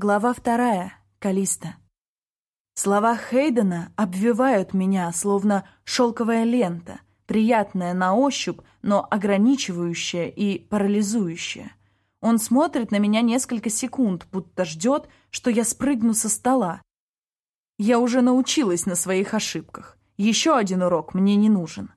Глава вторая. Калиста. Слова Хейдена обвивают меня, словно шелковая лента, приятная на ощупь, но ограничивающая и парализующая. Он смотрит на меня несколько секунд, будто ждет, что я спрыгну со стола. Я уже научилась на своих ошибках. Еще один урок мне не нужен.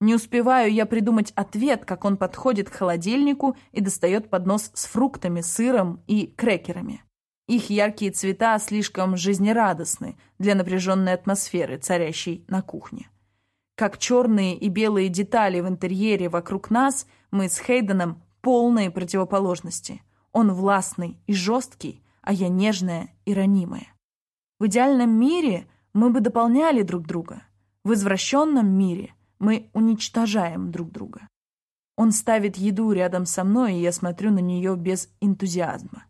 Не успеваю я придумать ответ, как он подходит к холодильнику и достает поднос с фруктами, сыром и крекерами. Их яркие цвета слишком жизнерадостны для напряженной атмосферы, царящей на кухне. Как черные и белые детали в интерьере вокруг нас, мы с Хейденом полные противоположности. Он властный и жесткий, а я нежная и ранимая. В идеальном мире мы бы дополняли друг друга. В извращенном мире мы уничтожаем друг друга. Он ставит еду рядом со мной, и я смотрю на нее без энтузиазма.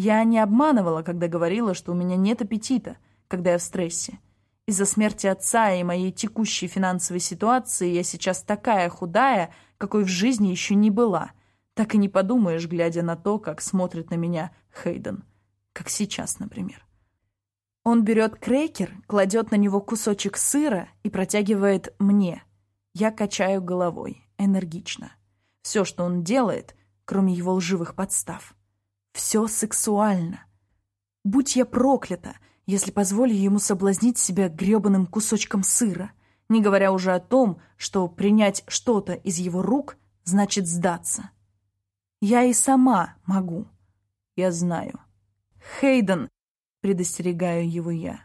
Я не обманывала, когда говорила, что у меня нет аппетита, когда я в стрессе. Из-за смерти отца и моей текущей финансовой ситуации я сейчас такая худая, какой в жизни еще не была. Так и не подумаешь, глядя на то, как смотрит на меня Хейден. Как сейчас, например. Он берет крекер, кладет на него кусочек сыра и протягивает мне. Я качаю головой, энергично. Все, что он делает, кроме его лживых подстав. Все сексуально. Будь я проклята, если позволю ему соблазнить себя гребаным кусочком сыра, не говоря уже о том, что принять что-то из его рук значит сдаться. Я и сама могу. Я знаю. Хейден, предостерегаю его я.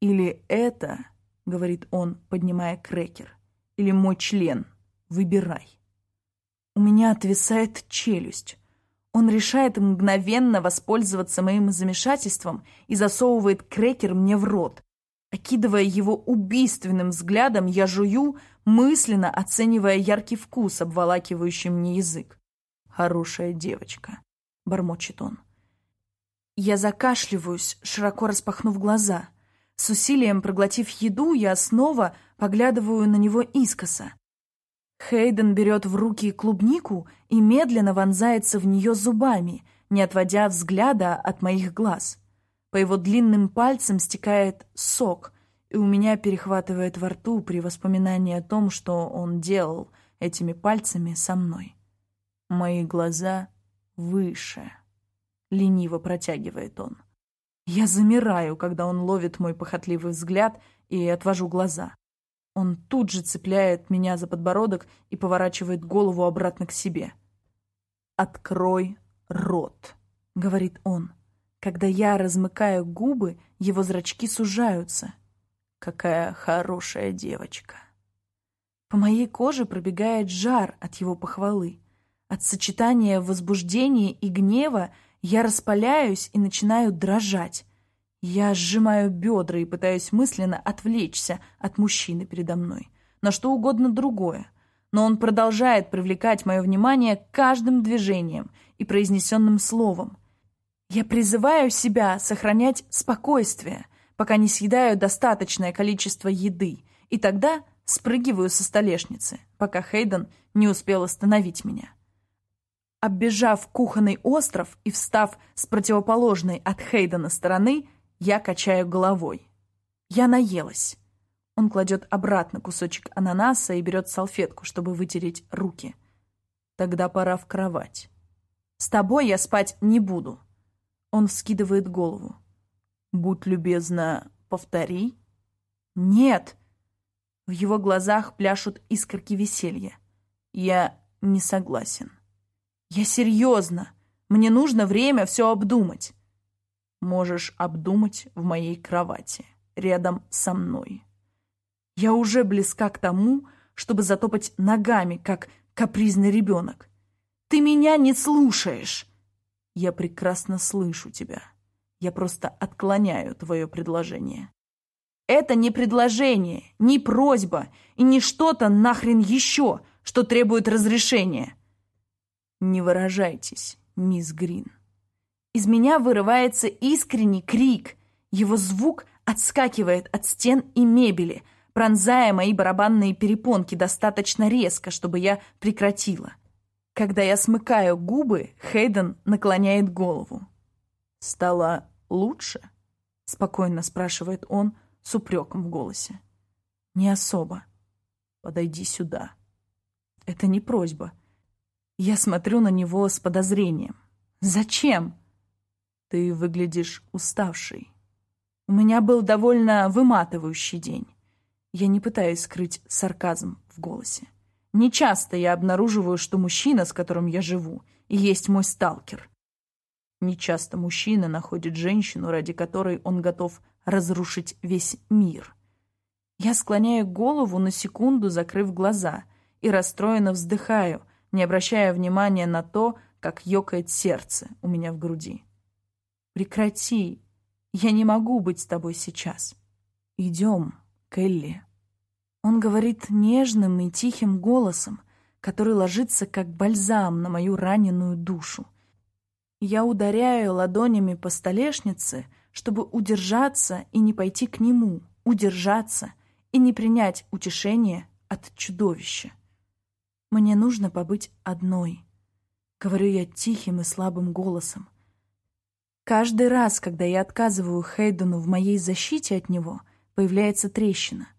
Или это, говорит он, поднимая крекер, или мой член. Выбирай. У меня отвисает челюсть. Он решает мгновенно воспользоваться моим замешательством и засовывает крекер мне в рот. Окидывая его убийственным взглядом, я жую, мысленно оценивая яркий вкус, обволакивающий мне язык. «Хорошая девочка», — бормочет он. Я закашливаюсь, широко распахнув глаза. С усилием проглотив еду, я снова поглядываю на него искоса. Хейден берет в руки клубнику и медленно вонзается в нее зубами, не отводя взгляда от моих глаз. По его длинным пальцам стекает сок, и у меня перехватывает во рту при воспоминании о том, что он делал этими пальцами со мной. Мои глаза выше. Лениво протягивает он. Я замираю, когда он ловит мой похотливый взгляд и отвожу глаза. Он тут же цепляет меня за подбородок и поворачивает голову обратно к себе. «Открой рот», — говорит он. Когда я размыкаю губы, его зрачки сужаются. Какая хорошая девочка. По моей коже пробегает жар от его похвалы. От сочетания возбуждения и гнева я распаляюсь и начинаю дрожать. Я сжимаю бедра и пытаюсь мысленно отвлечься от мужчины передо мной. На что угодно другое. Но он продолжает привлекать мое внимание каждым движением и произнесенным словом. Я призываю себя сохранять спокойствие, пока не съедаю достаточное количество еды, и тогда спрыгиваю со столешницы, пока Хейден не успел остановить меня. Оббежав кухонный остров и встав с противоположной от Хейдена стороны, я качаю головой. Я наелась. Он кладет обратно кусочек ананаса и берет салфетку, чтобы вытереть руки. Тогда пора в кровать. С тобой я спать не буду. Он вскидывает голову. Будь любезна, повтори. Нет. В его глазах пляшут искорки веселья. Я не согласен. Я серьезно. Мне нужно время все обдумать можешь обдумать в моей кровати, рядом со мной. Я уже близка к тому, чтобы затопать ногами, как капризный ребенок. Ты меня не слушаешь. Я прекрасно слышу тебя. Я просто отклоняю твое предложение. Это не предложение, не просьба и не что-то нахрен еще, что требует разрешения. Не выражайтесь, мисс Грин. Из меня вырывается искренний крик. Его звук отскакивает от стен и мебели, пронзая мои барабанные перепонки достаточно резко, чтобы я прекратила. Когда я смыкаю губы, Хейден наклоняет голову. Стало лучше?» — спокойно спрашивает он с упреком в голосе. «Не особо. Подойди сюда». Это не просьба. Я смотрю на него с подозрением. «Зачем?» «Ты выглядишь уставший. У меня был довольно выматывающий день. Я не пытаюсь скрыть сарказм в голосе. Не часто я обнаруживаю, что мужчина, с которым я живу, и есть мой сталкер. Не часто мужчина находит женщину, ради которой он готов разрушить весь мир. Я склоняю голову на секунду, закрыв глаза, и расстроенно вздыхаю, не обращая внимания на то, как ёкает сердце у меня в груди. «Прекрати! Я не могу быть с тобой сейчас. Идем, Келли». Он говорит нежным и тихим голосом, который ложится как бальзам на мою раненую душу. Я ударяю ладонями по столешнице, чтобы удержаться и не пойти к нему, удержаться и не принять утешение от чудовища. Мне нужно побыть одной, говорю я тихим и слабым голосом. Каждый раз, когда я отказываю Хейдену в моей защите от него, появляется трещина —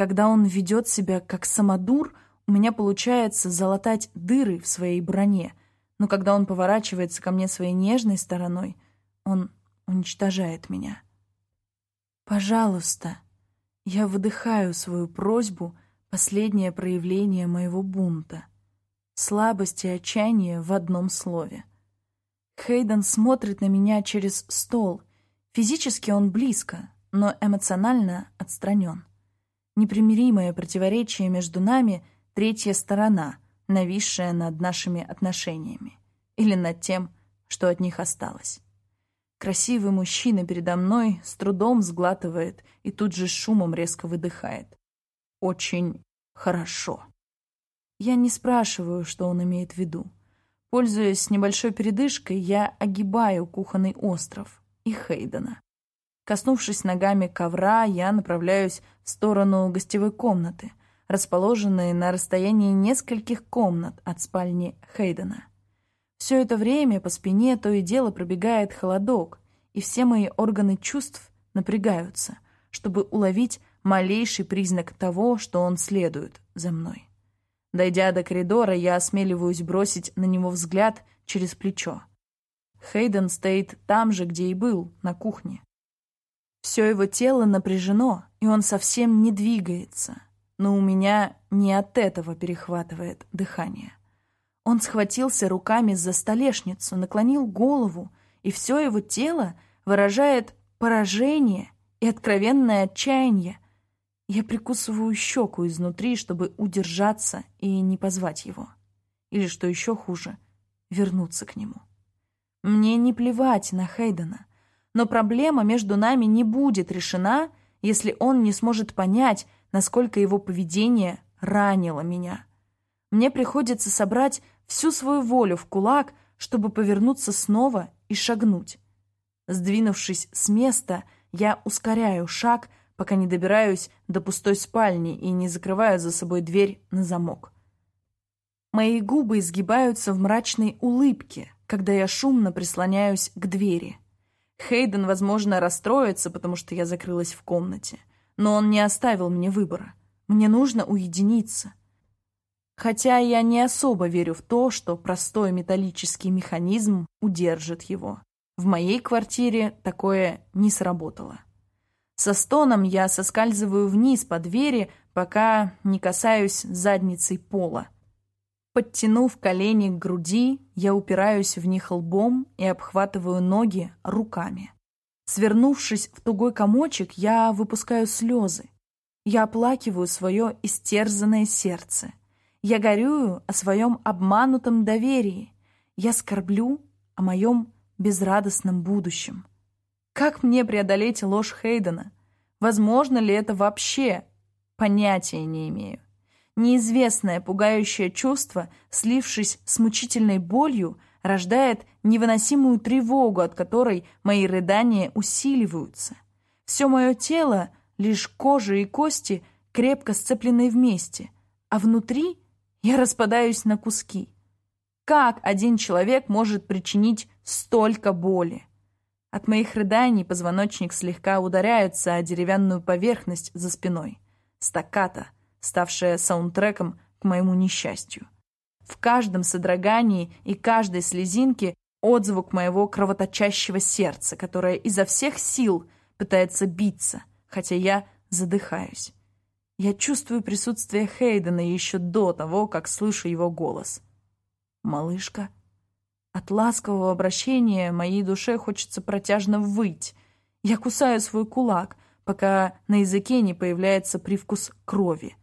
когда он ведет себя как самодур, у меня получается залатать дыры в своей броне, но когда он поворачивается ко мне своей нежной стороной, он уничтожает меня. «Пожалуйста», я выдыхаю свою просьбу, последнее проявление моего бунта. Слабость и отчаяние в одном слове. Хейден смотрит на меня через стол. Физически он близко, но эмоционально отстранен непримиримое противоречие между нами — третья сторона, нависшая над нашими отношениями. Или над тем, что от них осталось. Красивый мужчина передо мной с трудом сглатывает и тут же шумом резко выдыхает. Очень хорошо. Я не спрашиваю, что он имеет в виду. Пользуясь небольшой передышкой, я огибаю кухонный остров и Хейдена. Коснувшись ногами ковра, я направляюсь в сторону гостевой комнаты, расположенной на расстоянии нескольких комнат от спальни Хейдена. Все это время по спине то и дело пробегает холодок, и все мои органы чувств напрягаются, чтобы уловить малейший признак того, что он следует за мной. Дойдя до коридора, я осмеливаюсь бросить на него взгляд через плечо. Хейден стоит там же, где и был, на кухне. Все его тело напряжено, и он совсем не двигается. Но у меня не от этого перехватывает дыхание. Он схватился руками за столешницу, наклонил голову, и все его тело выражает поражение и откровенное отчаяние. Я прикусываю щеку изнутри, чтобы удержаться и не позвать его. Или, что еще хуже, вернуться к нему. Мне не плевать на Хейдена. Но проблема между нами не будет решена, если он не сможет понять, насколько его поведение ранило меня. Мне приходится собрать всю свою волю в кулак, чтобы повернуться снова и шагнуть. Сдвинувшись с места, я ускоряю шаг, пока не добираюсь до пустой спальни и не закрываю за собой дверь на замок. Мои губы изгибаются в мрачной улыбке, когда я шумно прислоняюсь к двери. Хейден, возможно, расстроится, потому что я закрылась в комнате. Но он не оставил мне выбора. Мне нужно уединиться. Хотя я не особо верю в то, что простой металлический механизм удержит его. В моей квартире такое не сработало. Со стоном я соскальзываю вниз по двери, пока не касаюсь задницей пола. Подтянув колени к груди, я упираюсь в них лбом и обхватываю ноги руками. Свернувшись в тугой комочек, я выпускаю слезы. Я оплакиваю свое истерзанное сердце. Я горюю о своем обманутом доверии. Я скорблю о моем безрадостном будущем. Как мне преодолеть ложь Хейдена? Возможно ли это вообще? Понятия не имею. Неизвестное пугающее чувство, слившись с мучительной болью, рождает невыносимую тревогу, от которой мои рыдания усиливаются. Все мое тело, лишь кожа и кости, крепко сцеплены вместе, а внутри я распадаюсь на куски. Как один человек может причинить столько боли? От моих рыданий позвоночник слегка ударяется о деревянную поверхность за спиной. Стакката, ставшая саундтреком к моему несчастью. В каждом содрогании и каждой слезинке отзвук моего кровоточащего сердца, которое изо всех сил пытается биться, хотя я задыхаюсь. Я чувствую присутствие Хейдена еще до того, как слышу его голос. «Малышка?» От ласкового обращения моей душе хочется протяжно выть. Я кусаю свой кулак, пока на языке не появляется привкус крови.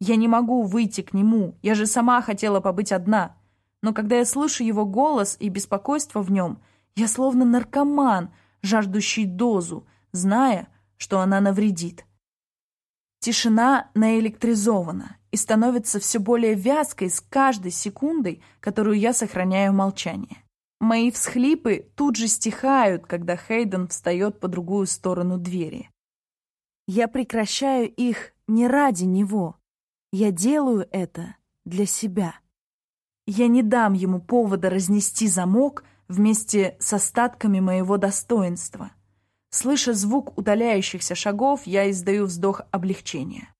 Я не могу выйти к нему, я же сама хотела побыть одна. Но когда я слышу его голос и беспокойство в нем, я словно наркоман, жаждущий дозу, зная, что она навредит. Тишина наэлектризована и становится все более вязкой с каждой секундой, которую я сохраняю молчание. Мои всхлипы тут же стихают, когда Хейден встает по другую сторону двери. Я прекращаю их не ради него. Я делаю это для себя. Я не дам ему повода разнести замок вместе с остатками моего достоинства. Слыша звук удаляющихся шагов, я издаю вздох облегчения.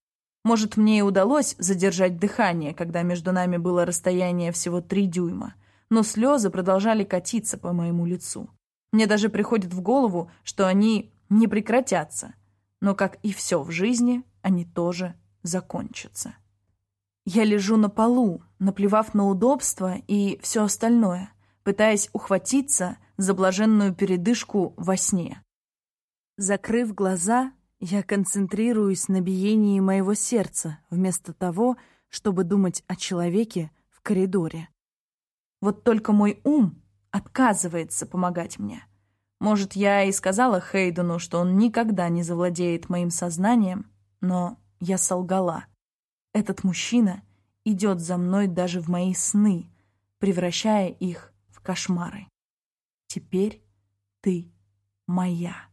Может, мне и удалось задержать дыхание, когда между нами было расстояние всего три дюйма, но слезы продолжали катиться по моему лицу. Мне даже приходит в голову, что они не прекратятся, но, как и все в жизни, они тоже закончатся. Я лежу на полу, наплевав на удобство и все остальное, пытаясь ухватиться за блаженную передышку во сне. Закрыв глаза, я концентрируюсь на биении моего сердца, вместо того, чтобы думать о человеке в коридоре. Вот только мой ум отказывается помогать мне. Может, я и сказала Хейдену, что он никогда не завладеет моим сознанием, но я солгала. Этот мужчина идет за мной даже в мои сны, превращая их в кошмары. Теперь ты моя.